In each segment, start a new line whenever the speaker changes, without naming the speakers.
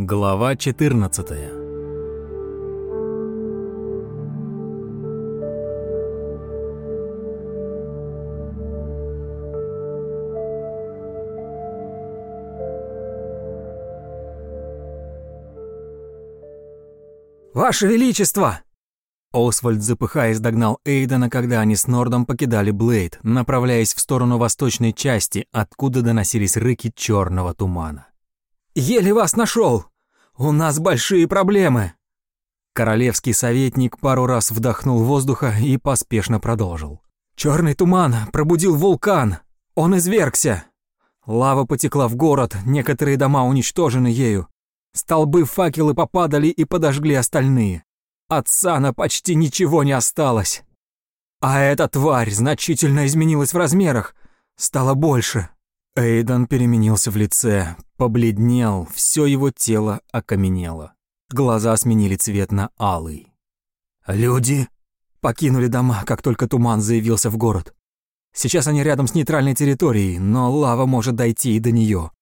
Глава 14
«Ваше Величество!» Освальд, запыхаясь, догнал Эйдена, когда они с Нордом покидали Блейд, направляясь в сторону восточной части, откуда доносились рыки черного тумана. «Еле вас нашел! У нас большие проблемы!» Королевский советник пару раз вдохнул воздуха и поспешно продолжил. «Черный туман пробудил вулкан! Он извергся! Лава потекла в город, некоторые дома уничтожены ею. Столбы факелы попадали и подожгли остальные. От сана почти ничего не осталось. А эта тварь значительно изменилась в размерах, стала больше. Эйден переменился в лице, побледнел, все его тело окаменело. Глаза сменили цвет на алый. Люди покинули дома, как только туман заявился в город. Сейчас они рядом с нейтральной территорией, но лава может дойти и до нее.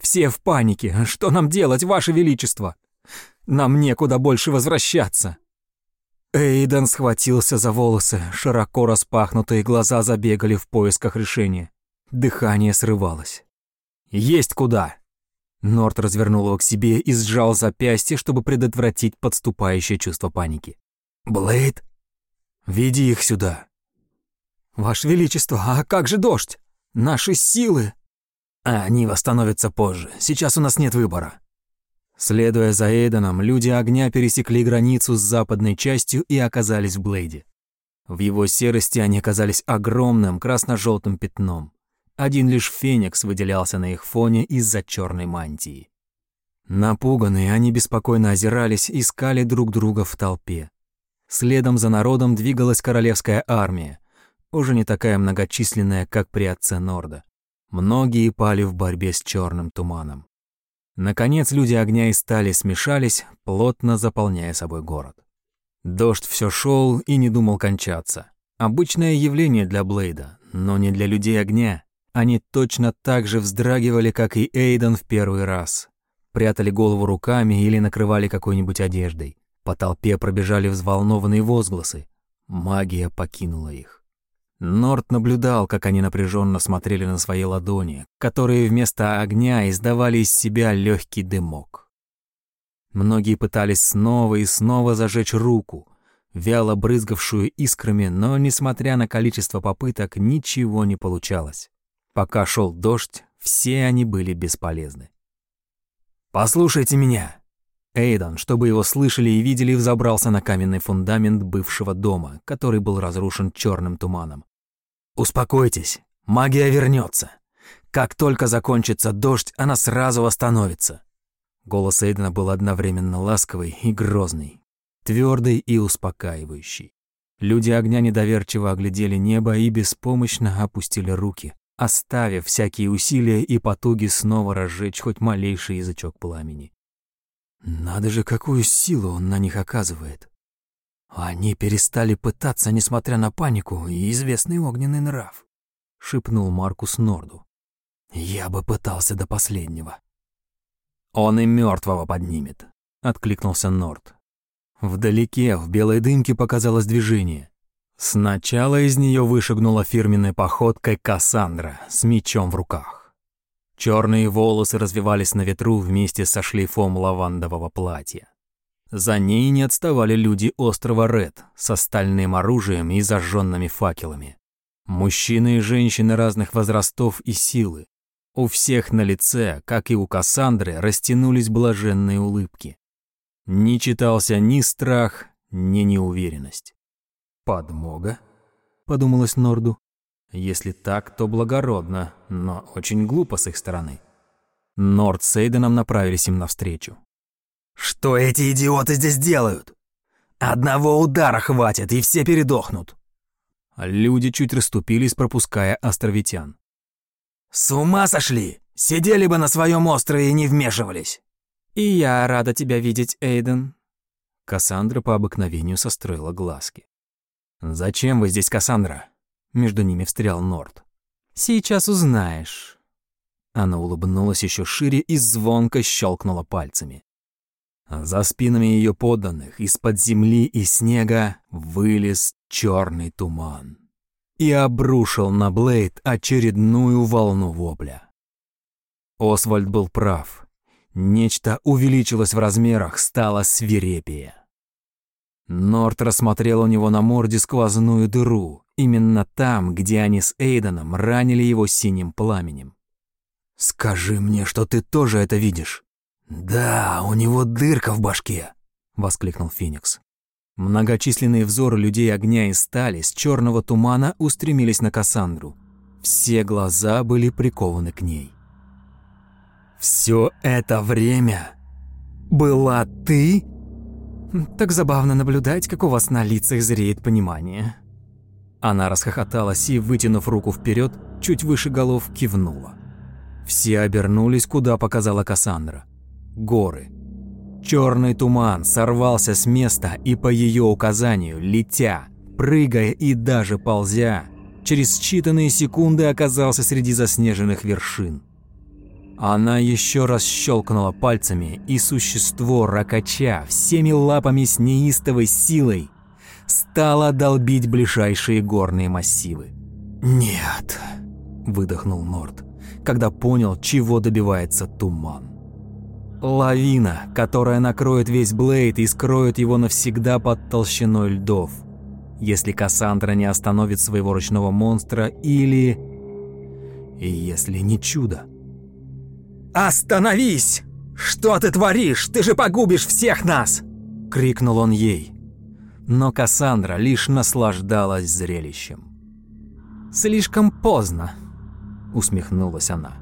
Все в панике. Что нам делать, Ваше Величество? Нам некуда больше возвращаться. Эйден схватился за волосы, широко распахнутые глаза забегали в поисках решения. Дыхание срывалось. «Есть куда!» Норт развернул его к себе и сжал запястье, чтобы предотвратить подступающее чувство паники. «Блейд, веди их сюда!» «Ваше Величество, а как же дождь? Наши силы!» «А они восстановятся позже. Сейчас у нас нет выбора. Следуя за Эйденом, люди огня пересекли границу с западной частью и оказались в Блейде. В его серости они оказались огромным красно-желтым пятном. Один лишь Феникс выделялся на их фоне из-за черной мантии. Напуганные, они беспокойно озирались, искали друг друга в толпе. Следом за народом двигалась королевская армия, уже не такая многочисленная, как при отце Норда. Многие пали в борьбе с черным туманом. Наконец люди огня и стали смешались, плотно заполняя собой город. Дождь все шел и не думал кончаться. Обычное явление для Блейда, но не для людей огня. Они точно так же вздрагивали, как и Эйден в первый раз. Прятали голову руками или накрывали какой-нибудь одеждой. По толпе пробежали взволнованные возгласы. Магия покинула их. Норт наблюдал, как они напряженно смотрели на свои ладони, которые вместо огня издавали из себя легкий дымок. Многие пытались снова и снова зажечь руку, вяло брызгавшую искрами, но, несмотря на количество попыток, ничего не получалось. Пока шел дождь, все они были бесполезны. «Послушайте меня!» Эйдан, чтобы его слышали и видели, взобрался на каменный фундамент бывшего дома, который был разрушен черным туманом. «Успокойтесь, магия вернется. Как только закончится дождь, она сразу восстановится». Голос Эйдена был одновременно ласковый и грозный, твердый и успокаивающий. Люди огня недоверчиво оглядели небо и беспомощно опустили руки, оставив всякие усилия и потуги снова разжечь хоть малейший язычок пламени. Надо же, какую силу он на них оказывает. Они перестали пытаться, несмотря на панику и известный огненный нрав, шепнул Маркус Норду. Я бы пытался до последнего. Он и мертвого поднимет, откликнулся Норд. Вдалеке, в белой дымке показалось движение. Сначала из нее вышагнула фирменной походкой Кассандра с мечом в руках. Черные волосы развивались на ветру вместе со шлейфом лавандового платья. За ней не отставали люди острова Ред с стальным оружием и зажженными факелами. Мужчины и женщины разных возрастов и силы. У всех на лице, как и у Кассандры, растянулись блаженные улыбки. Не читался ни страх, ни неуверенность. «Подмога?» — подумалось Норду. Если так, то благородно, но очень глупо с их стороны. Норд с Эйденом направились им навстречу. «Что эти идиоты здесь делают? Одного удара хватит, и все передохнут!» Люди чуть расступились, пропуская островитян. «С ума сошли! Сидели бы на своем острове и не вмешивались!»
«И я рада тебя видеть, Эйден!»
Кассандра по обыкновению состроила глазки. «Зачем вы здесь, Кассандра?» Между ними встрял Норд.
«Сейчас узнаешь».
Она улыбнулась еще шире и звонко щелкнула пальцами. За спинами ее подданных из-под земли и снега вылез черный туман и обрушил на Блейд очередную волну вопля. Освальд был прав. Нечто увеличилось в размерах, стало свирепее. Норт рассмотрел у него на морде сквозную дыру, именно там, где они с Эйденом ранили его синим пламенем. «Скажи мне, что ты тоже это видишь?» «Да, у него дырка в башке», — воскликнул Феникс. Многочисленные взоры людей огня и стали с черного тумана устремились на Кассандру. Все глаза были прикованы к ней. «Все это время была ты?»
«Так забавно наблюдать, как у вас на лицах зреет понимание».
Она расхохоталась и, вытянув руку вперед, чуть выше голов кивнула. Все обернулись, куда показала Кассандра. Горы. Черный туман сорвался с места и по ее указанию, летя, прыгая и даже ползя, через считанные секунды оказался среди заснеженных вершин. Она еще раз щелкнула пальцами, и существо, ракача, всеми лапами с неистовой силой, стало долбить ближайшие горные массивы. «Нет», — выдохнул Норд, когда понял, чего добивается туман. Лавина, которая накроет весь Блейд и скроет его навсегда под толщиной льдов. Если Кассандра не остановит своего ручного монстра или... И если не чудо. «Остановись! Что ты творишь? Ты же погубишь всех нас!» — крикнул он ей. Но Кассандра лишь наслаждалась зрелищем. «Слишком поздно», — усмехнулась она.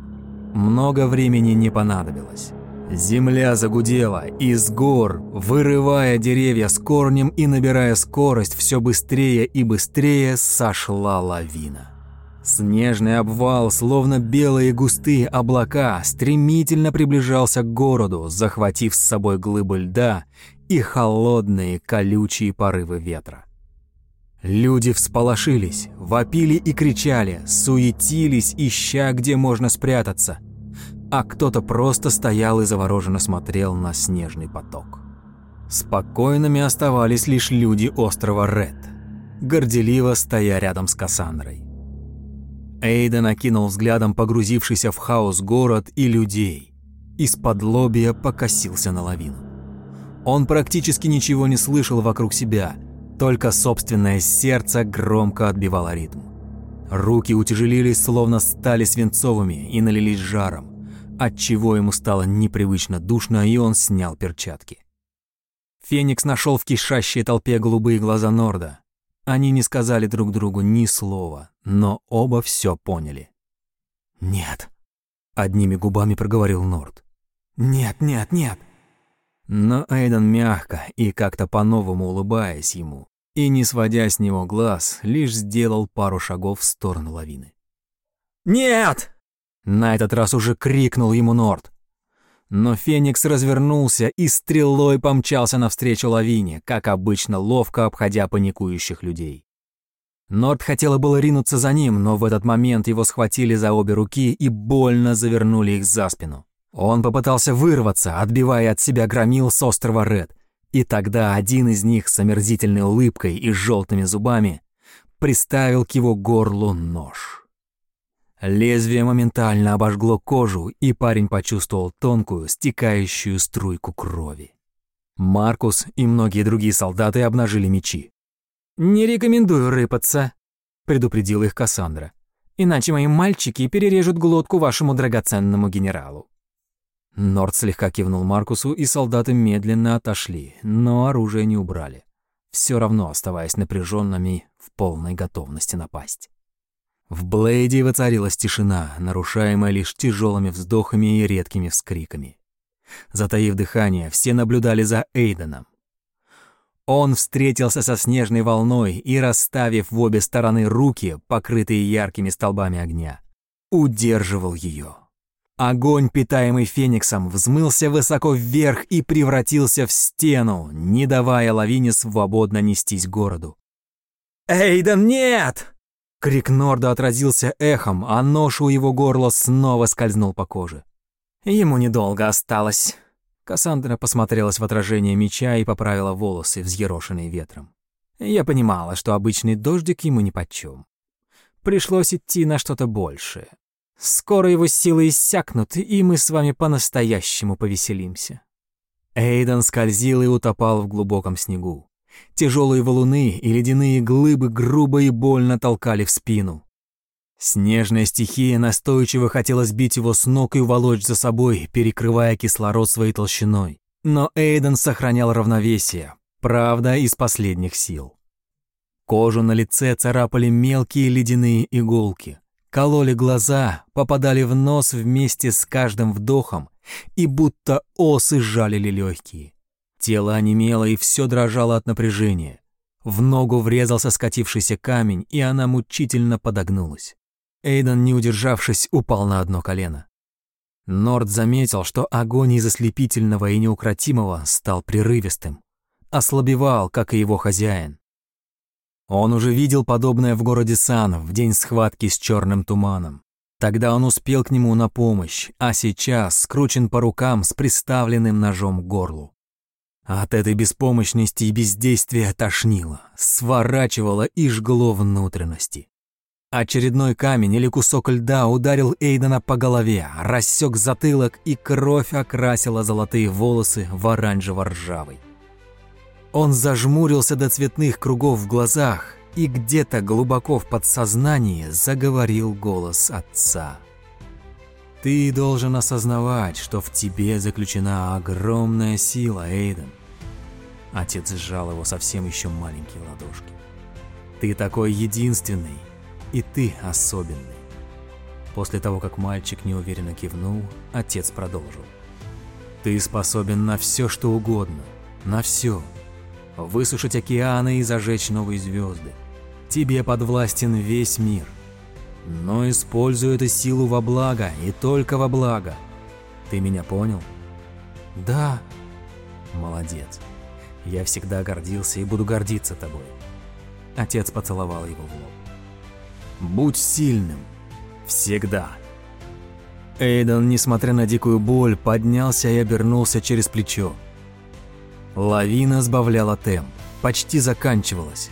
Много времени не понадобилось. Земля загудела, из гор, вырывая деревья с корнем и набирая скорость, все быстрее и быстрее сошла лавина. Снежный обвал, словно белые густые облака, стремительно приближался к городу, захватив с собой глыбы льда и холодные колючие порывы ветра. Люди всполошились, вопили и кричали, суетились, ища, где можно спрятаться – а кто-то просто стоял и завороженно смотрел на снежный поток. Спокойными оставались лишь люди острова Ред, горделиво стоя рядом с Кассандрой. Эйден окинул взглядом погрузившийся в хаос город и людей. Из-под лобья покосился на лавину. Он практически ничего не слышал вокруг себя, только собственное сердце громко отбивало ритм. Руки утяжелились, словно стали свинцовыми и налились жаром отчего ему стало непривычно душно, и он снял перчатки. Феникс нашел в кишащей толпе голубые глаза Норда. Они не сказали друг другу ни слова, но оба все поняли. «Нет», — одними губами проговорил Норд. «Нет, нет, нет». Но Эйден мягко и как-то по-новому улыбаясь ему, и не сводя с него глаз, лишь сделал пару шагов в сторону лавины. «Нет!» На этот раз уже крикнул ему Норд. Но Феникс развернулся и стрелой помчался навстречу лавине, как обычно, ловко обходя паникующих людей. Норд хотела было ринуться за ним, но в этот момент его схватили за обе руки и больно завернули их за спину. Он попытался вырваться, отбивая от себя громил с острова Ред, и тогда один из них с омерзительной улыбкой и желтыми зубами приставил к его горлу нож. Лезвие моментально обожгло кожу, и парень почувствовал тонкую, стекающую струйку крови. Маркус и многие другие солдаты обнажили мечи.
«Не рекомендую рыпаться», — предупредила их Кассандра. «Иначе мои мальчики перережут глотку вашему драгоценному генералу».
Норд слегка кивнул Маркусу, и солдаты медленно отошли, но оружие не убрали, все равно оставаясь напряженными в полной готовности напасть. В Блейде воцарилась тишина, нарушаемая лишь тяжелыми вздохами и редкими вскриками. Затаив дыхание, все наблюдали за Эйденом. Он встретился со снежной волной и, расставив в обе стороны руки, покрытые яркими столбами огня, удерживал ее. Огонь, питаемый фениксом, взмылся высоко вверх и превратился в стену, не давая лавине свободно нестись городу. «Эйден, нет!» Крик Норда отразился эхом, а нож у его горла снова скользнул по коже.
«Ему недолго осталось»,
Кассандра посмотрелась в отражение меча и поправила волосы, взъерошенные ветром. Я понимала, что обычный дождик ему нипочём. Пришлось идти на что-то большее. Скоро его силы иссякнут, и мы с вами по-настоящему повеселимся. Эйден скользил и утопал в глубоком снегу. Тяжелые валуны и ледяные глыбы грубо и больно толкали в спину. Снежная стихия настойчиво хотела сбить его с ног и уволочь за собой, перекрывая кислород своей толщиной. Но Эйден сохранял равновесие, правда, из последних сил. Кожу на лице царапали мелкие ледяные иголки, кололи глаза, попадали в нос вместе с каждым вдохом и будто осы жалили легкие. Тело онемело и все дрожало от напряжения. В ногу врезался скатившийся камень, и она мучительно подогнулась. Эйден, не удержавшись, упал на одно колено. Норд заметил, что огонь из ослепительного и неукротимого стал прерывистым. Ослабевал, как и его хозяин. Он уже видел подобное в городе Сан в день схватки с черным туманом. Тогда он успел к нему на помощь, а сейчас скручен по рукам с приставленным ножом к горлу. От этой беспомощности и бездействия тошнило, сворачивало и жгло внутренности. Очередной камень или кусок льда ударил Эйдена по голове, рассек затылок, и кровь окрасила золотые волосы в оранжево-ржавый. Он зажмурился до цветных кругов в глазах, и где-то глубоко в подсознании заговорил голос отца. Ты должен осознавать, что в тебе заключена огромная сила, Эйден. Отец сжал его совсем еще маленькие ладошки. Ты такой единственный, и ты особенный. После того, как мальчик неуверенно кивнул, отец продолжил. Ты способен на все, что угодно, на все. Высушить океаны и зажечь новые звезды. Тебе подвластен весь мир. Но используй эту силу во благо и только во благо. Ты меня понял?
Да.
Молодец. Я всегда гордился и буду гордиться тобой. Отец поцеловал его в лоб. Будь сильным. Всегда. Эйден, несмотря на дикую боль, поднялся и обернулся через плечо. Лавина сбавляла темп, почти заканчивалась.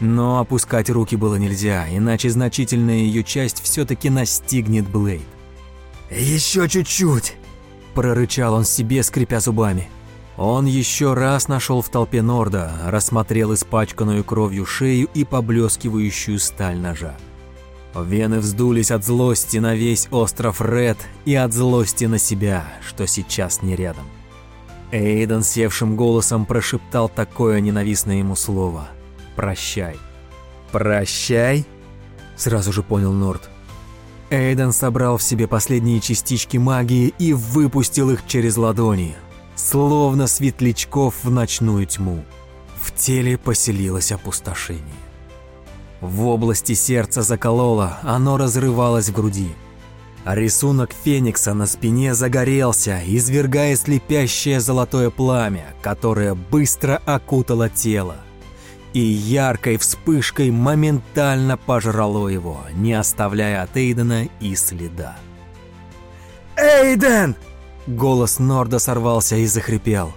Но опускать руки было нельзя, иначе значительная ее часть все-таки настигнет Блейд.
«Еще чуть-чуть!» – прорычал он себе, скрипя зубами.
Он еще раз нашел в толпе Норда, рассмотрел испачканную кровью шею и поблескивающую сталь ножа. Вены вздулись от злости на весь остров Ред и от злости на себя, что сейчас не рядом. Эйден севшим голосом прошептал такое ненавистное ему слово – «Прощай». «Прощай?» Сразу же понял Норд. Эйден собрал в себе последние частички магии и выпустил их через ладони, словно светлячков в ночную тьму. В теле поселилось опустошение. В области сердца закололо, оно разрывалось в груди. Рисунок феникса на спине загорелся, извергая слепящее золотое пламя, которое быстро окутало тело и яркой вспышкой моментально пожрало его, не оставляя от Эйдена и следа.
«Эйден!»
Голос Норда сорвался и захрипел.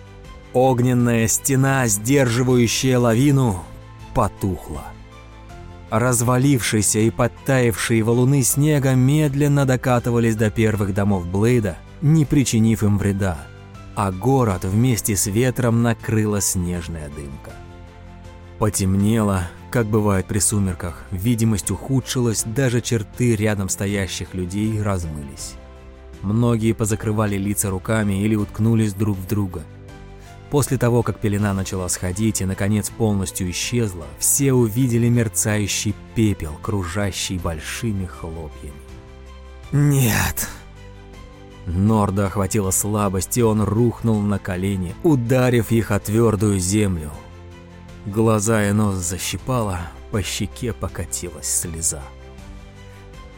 Огненная стена, сдерживающая лавину, потухла. Развалившиеся и подтаявшие валуны снега медленно докатывались до первых домов Блейда, не причинив им вреда, а город вместе с ветром накрыла снежная дымка. Потемнело, как бывает при сумерках, видимость ухудшилась, даже черты рядом стоящих людей размылись. Многие позакрывали лица руками или уткнулись друг в друга. После того, как пелена начала сходить и, наконец, полностью исчезла, все увидели мерцающий пепел, кружащий большими хлопьями.
«Нет!»
Норда охватила слабость, и он рухнул на колени, ударив их о твердую землю, Глаза и нос защипало, по щеке покатилась слеза.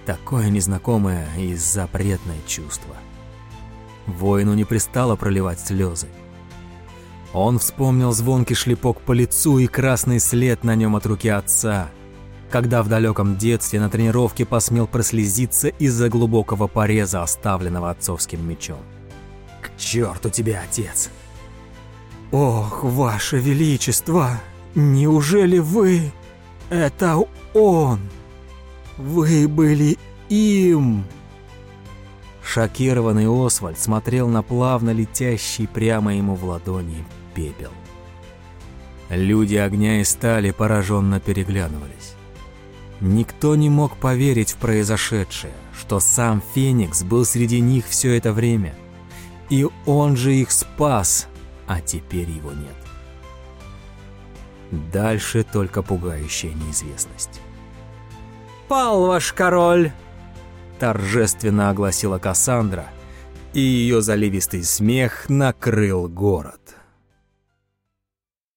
Такое незнакомое и запретное чувство. Воину не пристало проливать слезы. Он вспомнил звонкий шлепок по лицу и красный след на нем от руки отца, когда в далеком детстве на тренировке посмел прослезиться из-за глубокого пореза, оставленного отцовским мечом.
«К
Черт у тебя, отец.
Ох, ваше величество, неужели вы... Это он? Вы были им?
Шокированный Освальд смотрел на плавно летящий прямо ему в ладони пепел. Люди огня и стали пораженно переглядывались. Никто не мог поверить в произошедшее, что сам Феникс был среди них все это время. И он же их спас, а теперь его нет. Дальше только пугающая неизвестность.
«Пал ваш король!»
Торжественно огласила Кассандра, и ее заливистый смех накрыл город.